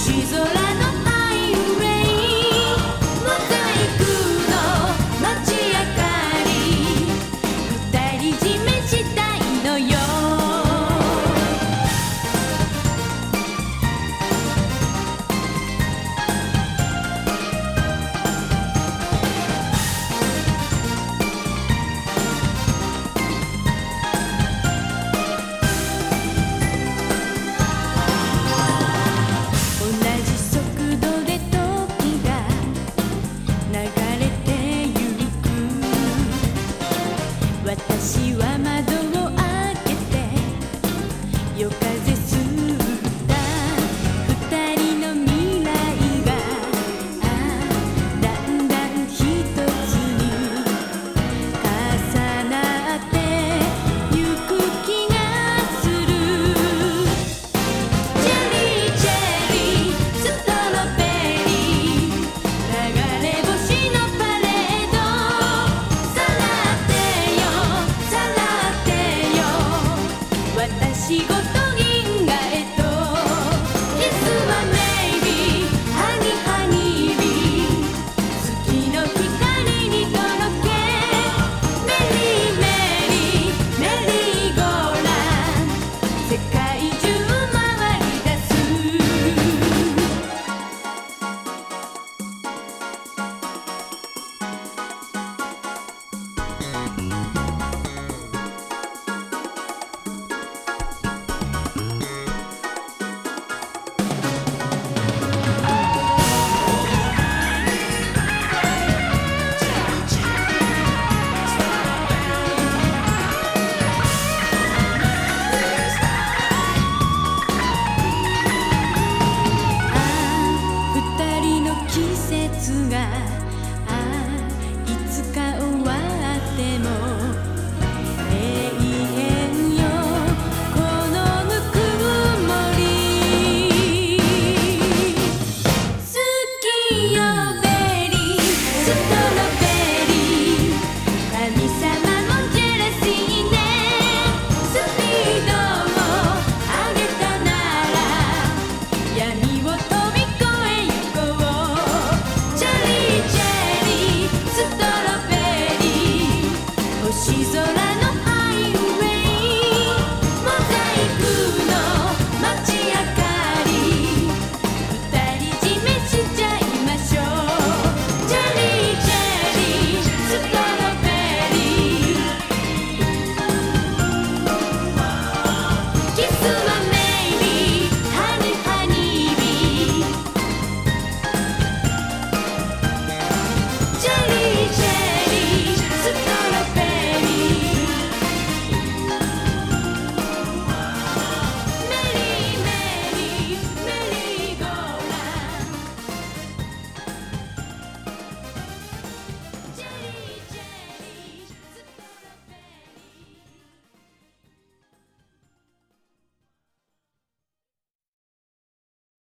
scissole Eu o.